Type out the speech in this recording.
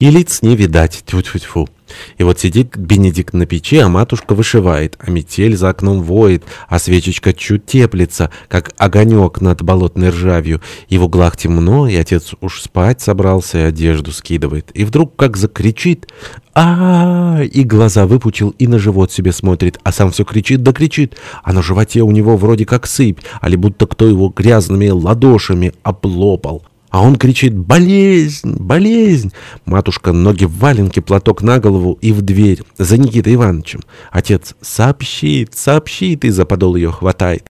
И лиц не видать, тьфу-тьфу-тьфу. И вот сидит Бенедикт на печи, а матушка вышивает, а метель за окном воет, а свечечка чуть теплится, как огонек над болотной ржавью, и в углах темно, и отец уж спать собрался и одежду скидывает. И вдруг как закричит а, -а, -а и глаза выпучил, и на живот себе смотрит, а сам все кричит да кричит, а на животе у него вроде как сыпь, али будто кто его грязными ладошами облопал. А он кричит «Болезнь! Болезнь!» Матушка ноги в валенке, платок на голову и в дверь за Никитой Ивановичем. Отец «Сообщит! Сообщит!» и за подол ее хватает.